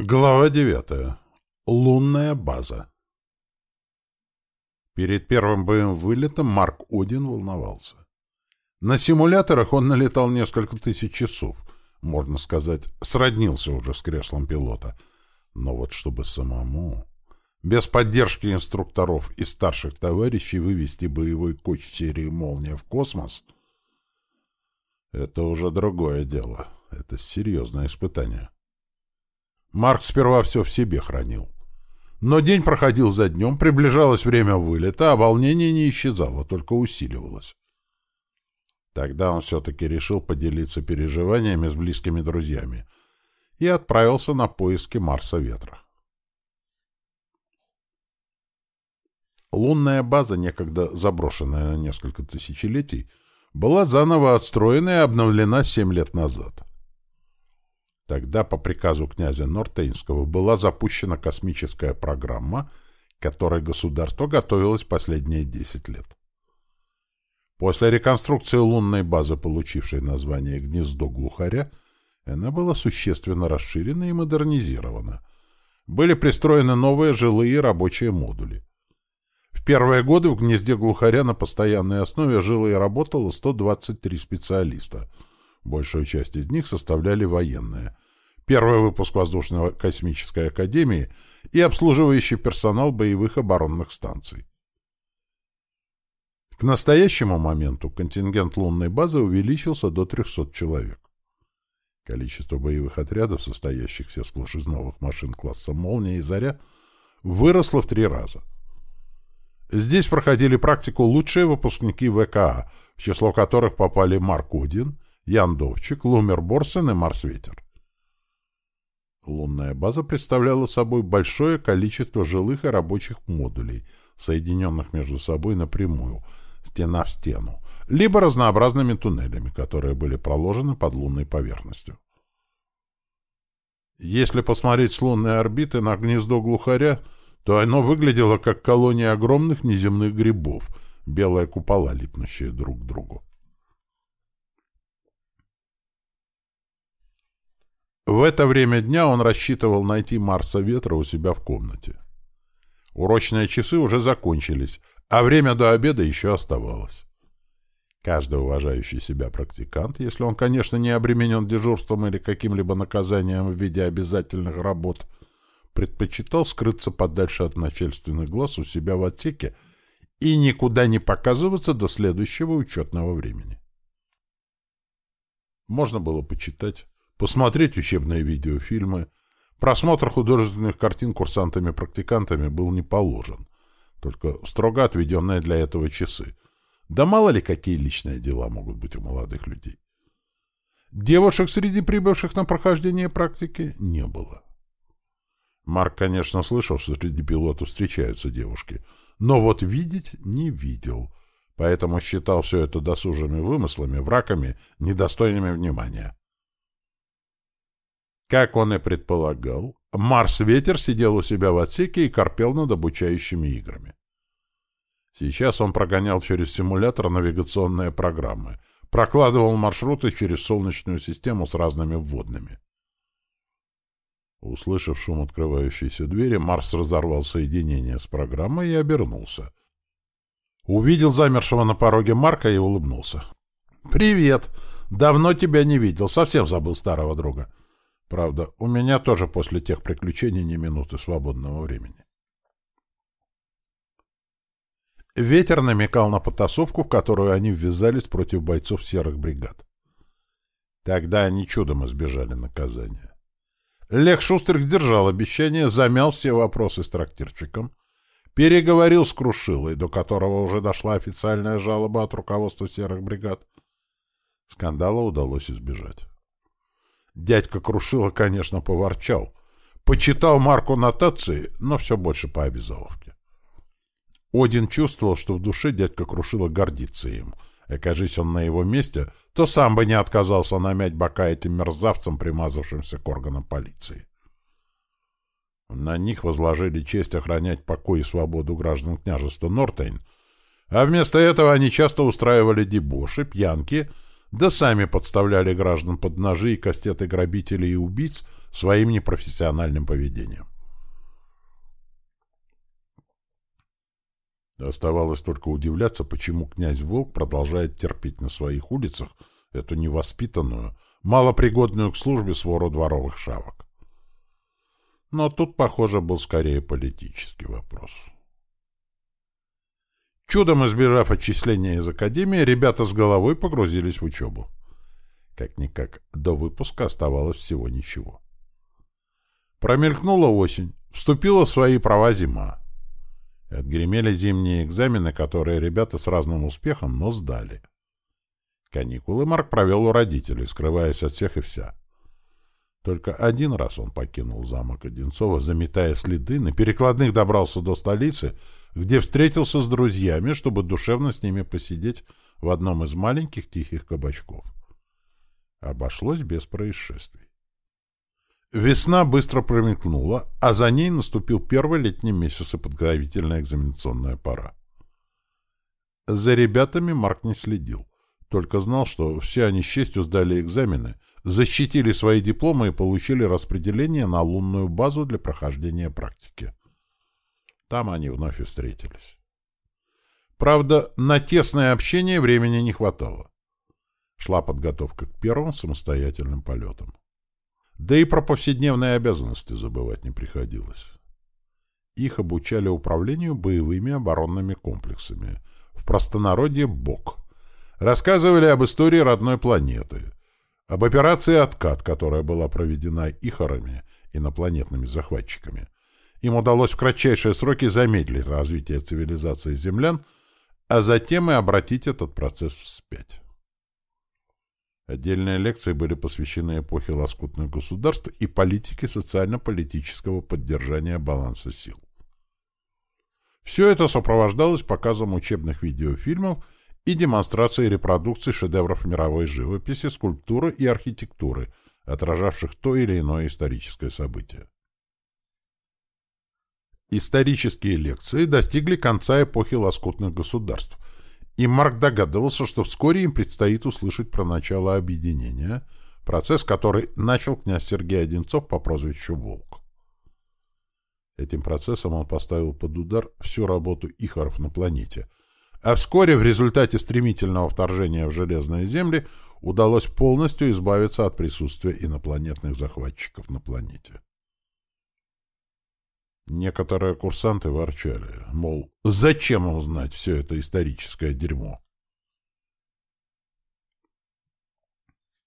Глава 9. Лунная база. Перед первым боем вылетом Марк Один волновался. На симуляторах он налетал несколько тысяч часов, можно сказать, сроднился уже с креслом пилота. Но вот чтобы самому, без поддержки инструкторов и старших товарищей, вывести боевой коч серии «Молния» в космос, это уже другое дело. Это серьезное испытание. Марк сперва все в себе хранил. Но день проходил за днем, приближалось время вылета, а волнение не исчезало, только усиливалось. Тогда он все-таки решил поделиться переживаниями с близкими друзьями и отправился на поиски Марса Ветра. Лунная база, некогда заброшенная на несколько тысячелетий, была заново отстроена и обновлена семь лет назад. Тогда по приказу князя Нортейнского была запущена космическая программа, которой государство готовилось последние 10 лет. После реконструкции лунной базы, получившей название «Гнездо глухаря», она была существенно расширена и модернизирована. Были пристроены новые жилые и рабочие модули. В первые годы в «Гнезде глухаря» на постоянной основе жило и работало 123 специалиста – Большую часть из них составляли военные. Первый выпуск Воздушной космической академии и обслуживающий персонал боевых оборонных станций. К настоящему моменту контингент лунной базы увеличился до 300 человек. Количество боевых отрядов, состоящих все сплошь из новых машин класса «Молния» и «Заря», выросло в три раза. Здесь проходили практику лучшие выпускники ВКА, в число которых попали Марк Один, Яндовчик, Лумер Борсен и Марсветер. Лунная база представляла собой большое количество жилых и рабочих модулей, соединенных между собой напрямую, стена в стену, либо разнообразными туннелями, которые были проложены под лунной поверхностью. Если посмотреть с лунной орбиты на гнездо глухаря, то оно выглядело как колония огромных неземных грибов, белые купола, липнущие друг к другу. В это время дня он рассчитывал найти Марса Ветра у себя в комнате. Урочные часы уже закончились, а время до обеда еще оставалось. Каждый уважающий себя практикант, если он, конечно, не обременен дежурством или каким-либо наказанием в виде обязательных работ, предпочитал скрыться подальше от начальственных глаз у себя в отсеке и никуда не показываться до следующего учетного времени. Можно было почитать, посмотреть учебные видеофильмы. Просмотр художественных картин курсантами-практикантами был не положен, только строго отведенные для этого часы. Да мало ли какие личные дела могут быть у молодых людей. Девушек среди прибывших на прохождение практики не было. Марк, конечно, слышал, что среди пилотов встречаются девушки, но вот видеть не видел, поэтому считал все это досужими вымыслами, враками, недостойными внимания. Как он и предполагал, Марс-ветер сидел у себя в отсеке и корпел над обучающими играми. Сейчас он прогонял через симулятор навигационные программы, прокладывал маршруты через Солнечную систему с разными вводными. Услышав шум открывающейся двери, Марс разорвал соединение с программой и обернулся. Увидел замершего на пороге Марка и улыбнулся. «Привет! Давно тебя не видел, совсем забыл старого друга. Правда, у меня тоже после тех приключений не минуты свободного времени. Ветер намекал на потасовку, в которую они ввязались против бойцов серых бригад. Тогда они чудом избежали наказания. Лех Шустрик сдержал обещание, замял все вопросы с трактирчиком, переговорил с Крушилой, до которого уже дошла официальная жалоба от руководства серых бригад. Скандала удалось избежать. Дядька Крушила, конечно, поворчал. Почитал Марку нотации, но все больше по обязаловке. Один чувствовал, что в душе дядька Крушила гордится им. Окажись он на его месте, то сам бы не отказался намять бока этим мерзавцам, примазавшимся к органам полиции. На них возложили честь охранять покой и свободу граждан княжества Нортейн, а вместо этого они часто устраивали дебоши, пьянки, да сами подставляли граждан под ножи и кастеты грабителей и убийц своим непрофессиональным поведением. Оставалось только удивляться, почему князь Волк продолжает терпеть на своих улицах эту невоспитанную, малопригодную к службе свору дворовых шавок. Но тут, похоже, был скорее политический вопрос. Чудом избежав отчисления из академии, ребята с головой погрузились в учебу. Как-никак, до выпуска оставалось всего ничего. Промелькнула осень, вступила в свои права зима. Отгремели зимние экзамены, которые ребята с разным успехом, но сдали. Каникулы Марк провел у родителей, скрываясь от всех и вся. Только один раз он покинул замок Одинцова, заметая следы, на перекладных добрался до столицы, где встретился с друзьями, чтобы душевно с ними посидеть в одном из маленьких тихих кабачков. Обошлось без происшествий. Весна быстро промелькнула, а за ней наступил первый летний месяц и подготовительная экзаменационная пора. За ребятами Марк не следил, только знал, что все они с честью сдали экзамены, защитили свои дипломы и получили распределение на лунную базу для прохождения практики. Там они вновь и встретились. Правда, на тесное общение времени не хватало. Шла подготовка к первым самостоятельным полетам. Да и про повседневные обязанности забывать не приходилось. Их обучали управлению боевыми оборонными комплексами. В простонародье БОК. Рассказывали об истории родной планеты. Об операции «Откат», которая была проведена Ихорами, инопланетными захватчиками. Им удалось в кратчайшие сроки замедлить развитие цивилизации землян, а затем и обратить этот процесс вспять. Отдельные лекции были посвящены эпохе лоскутных государств и политике социально-политического поддержания баланса сил. Все это сопровождалось показом учебных видеофильмов и демонстрацией репродукций шедевров мировой живописи, скульптуры и архитектуры, отражавших то или иное историческое событие. Исторические лекции достигли конца эпохи лоскутных государств – и Марк догадывался, что вскоре им предстоит услышать про начало объединения, процесс, который начал князь Сергей Одинцов по прозвищу «Волк». Этим процессом он поставил под удар всю работу Ихоров на планете, а вскоре в результате стремительного вторжения в Железные земли удалось полностью избавиться от присутствия инопланетных захватчиков на планете. Некоторые курсанты ворчали, мол, зачем узнать все это историческое дерьмо?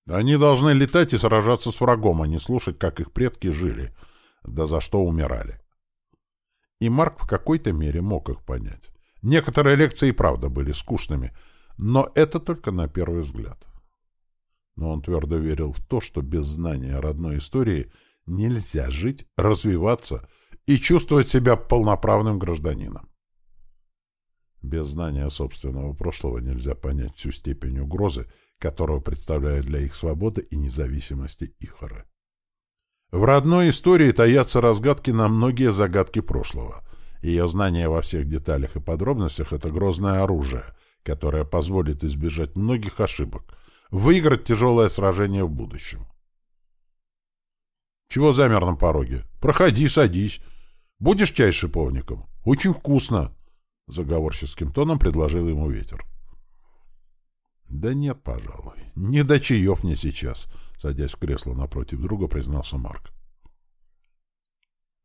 Они должны летать и сражаться с врагом, а не слушать, как их предки жили, да за что умирали. И Марк в какой-то мере мог их понять. Некоторые лекции и правда были скучными, но это только на первый взгляд. Но он твердо верил в то, что без знания родной истории нельзя жить, развиваться и чувствовать себя полноправным гражданином. Без знания собственного прошлого нельзя понять всю степень угрозы, которую представляет для их свободы и независимости Ихора. В родной истории таятся разгадки на многие загадки прошлого. Ее знание во всех деталях и подробностях — это грозное оружие, которое позволит избежать многих ошибок, выиграть тяжелое сражение в будущем. Чего замер на пороге? Проходи, садись. Будешь чай с шиповником? Очень вкусно. Заговорческим тоном предложил ему ветер. Да нет, пожалуй. Не до чаев мне сейчас, садясь в кресло напротив друга, признался Марк.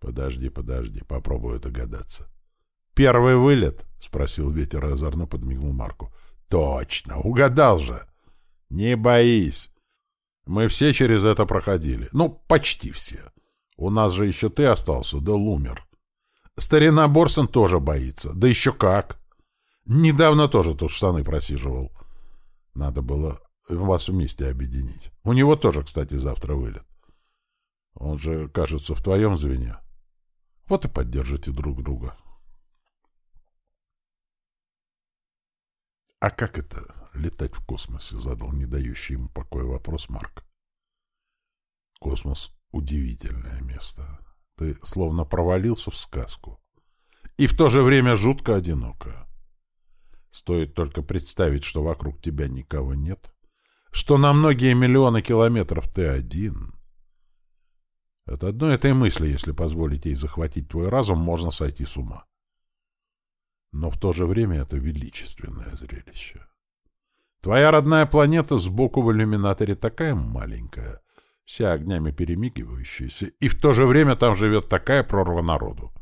Подожди, подожди, попробую догадаться. Первый вылет? Спросил ветер озорно подмигнул Марку. Точно, угадал же. Не боись. Мы все через это проходили. Ну, почти все. У нас же еще ты остался, да Лумер. Старина Борсон тоже боится. Да еще как. Недавно тоже тут штаны просиживал. Надо было вас вместе объединить. У него тоже, кстати, завтра вылет. Он же, кажется, в твоем звене. Вот и поддержите друг друга. А как это летать в космосе? Задал не дающий ему покоя вопрос Марк. Космос — удивительное место. Ты словно провалился в сказку. И в то же время жутко одиноко. Стоит только представить, что вокруг тебя никого нет, что на многие миллионы километров ты один. От одной этой мысли, если позволить ей захватить твой разум, можно сойти с ума. Но в то же время это величественное зрелище. Твоя родная планета сбоку в иллюминаторе такая маленькая, вся огнями перемигивающаяся, и в то же время там живет такая прорва народу.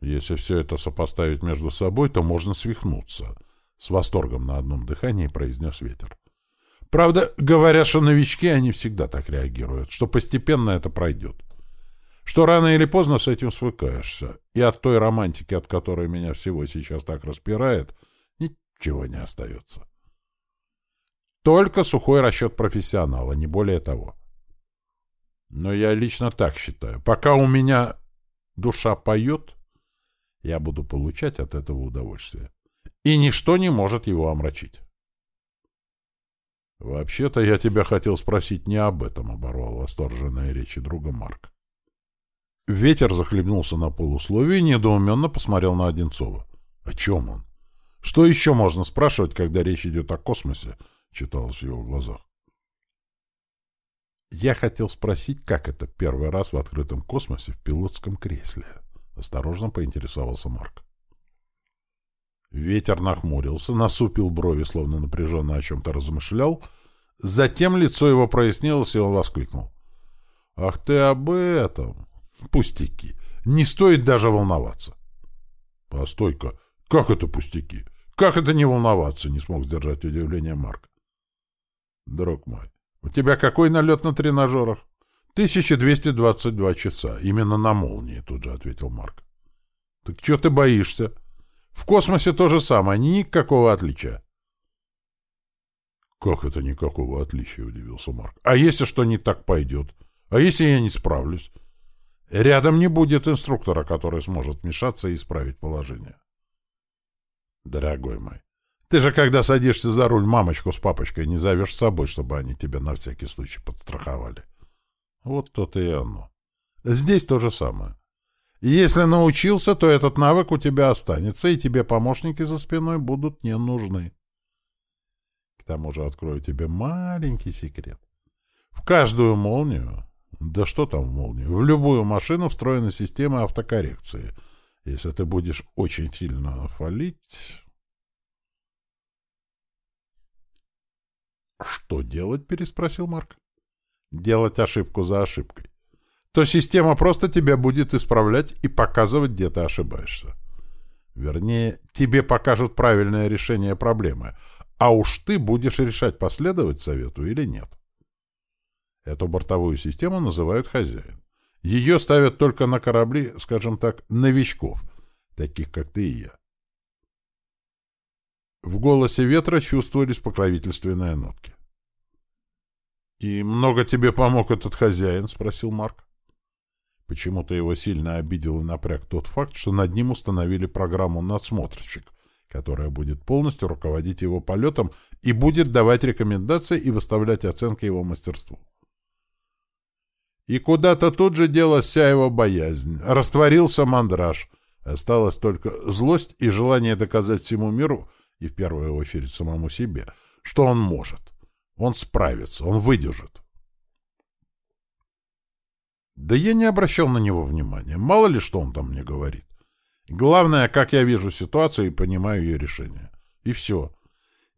Если все это сопоставить между собой, то можно свихнуться. С восторгом на одном дыхании произнес ветер. Правда, говорят, что новички, они всегда так реагируют, что постепенно это пройдет. Что рано или поздно с этим свыкаешься, и от той романтики, от которой меня всего сейчас так распирает, ничего не остается. Только сухой расчет профессионала, не более того. Но я лично так считаю. Пока у меня душа поет, я буду получать от этого удовольствие. И ничто не может его омрачить. «Вообще-то я тебя хотел спросить не об этом», — оборвал восторженная речи друга Марк. Ветер захлебнулся на полусловие и недоуменно посмотрел на Одинцова. «О чем он? Что еще можно спрашивать, когда речь идет о космосе?» — читалось в его глазах. «Я хотел спросить, как это первый раз в открытом космосе в пилотском кресле?» — осторожно поинтересовался Марк. Ветер нахмурился, насупил брови, словно напряженно о чем-то размышлял. Затем лицо его прояснилось, и он воскликнул. — Ах ты об этом! Пустяки! Не стоит даже волноваться! — Постой-ка! Как это пустяки? Как это не волноваться? — не смог сдержать удивление Марк. — Друг мой, у тебя какой налет на тренажерах? — 1222 часа. Именно на молнии, тут же ответил Марк. — Так что ты боишься? — в космосе то же самое, никакого отличия. «Как это никакого отличия?» — удивился Марк. «А если что не так пойдет? А если я не справлюсь? Рядом не будет инструктора, который сможет вмешаться и исправить положение». «Дорогой мой, ты же, когда садишься за руль, мамочку с папочкой не зовешь с собой, чтобы они тебя на всякий случай подстраховали». Вот то-то и оно. Здесь то же самое. Если научился, то этот навык у тебя останется, и тебе помощники за спиной будут не нужны. К тому же открою тебе маленький секрет. В каждую молнию, да что там в молнию, в любую машину встроена система автокоррекции. Если ты будешь очень сильно фалить... «Что делать?» — переспросил Марк. «Делать ошибку за ошибкой то система просто тебя будет исправлять и показывать, где ты ошибаешься. Вернее, тебе покажут правильное решение проблемы, а уж ты будешь решать, последовать совету или нет. Эту бортовую систему называют хозяин. Ее ставят только на корабли, скажем так, новичков, таких как ты и я. В голосе ветра чувствовались покровительственные нотки. «И много тебе помог этот хозяин?» — спросил Марк. Почему-то его сильно обидел и напряг тот факт, что над ним установили программу «Надсмотрщик», которая будет полностью руководить его полетом и будет давать рекомендации и выставлять оценки его мастерству. И куда-то тут же делась вся его боязнь, растворился мандраж. Осталась только злость и желание доказать всему миру, и в первую очередь самому себе, что он может. Он справится, он выдержит. Да я не обращал на него внимания. Мало ли, что он там мне говорит. Главное, как я вижу ситуацию и понимаю ее решение. И все.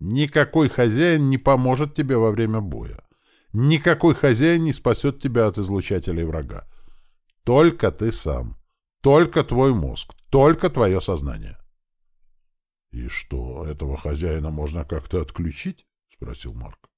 Никакой хозяин не поможет тебе во время боя. Никакой хозяин не спасет тебя от излучателей врага. Только ты сам. Только твой мозг. Только твое сознание. — И что, этого хозяина можно как-то отключить? — спросил Марк.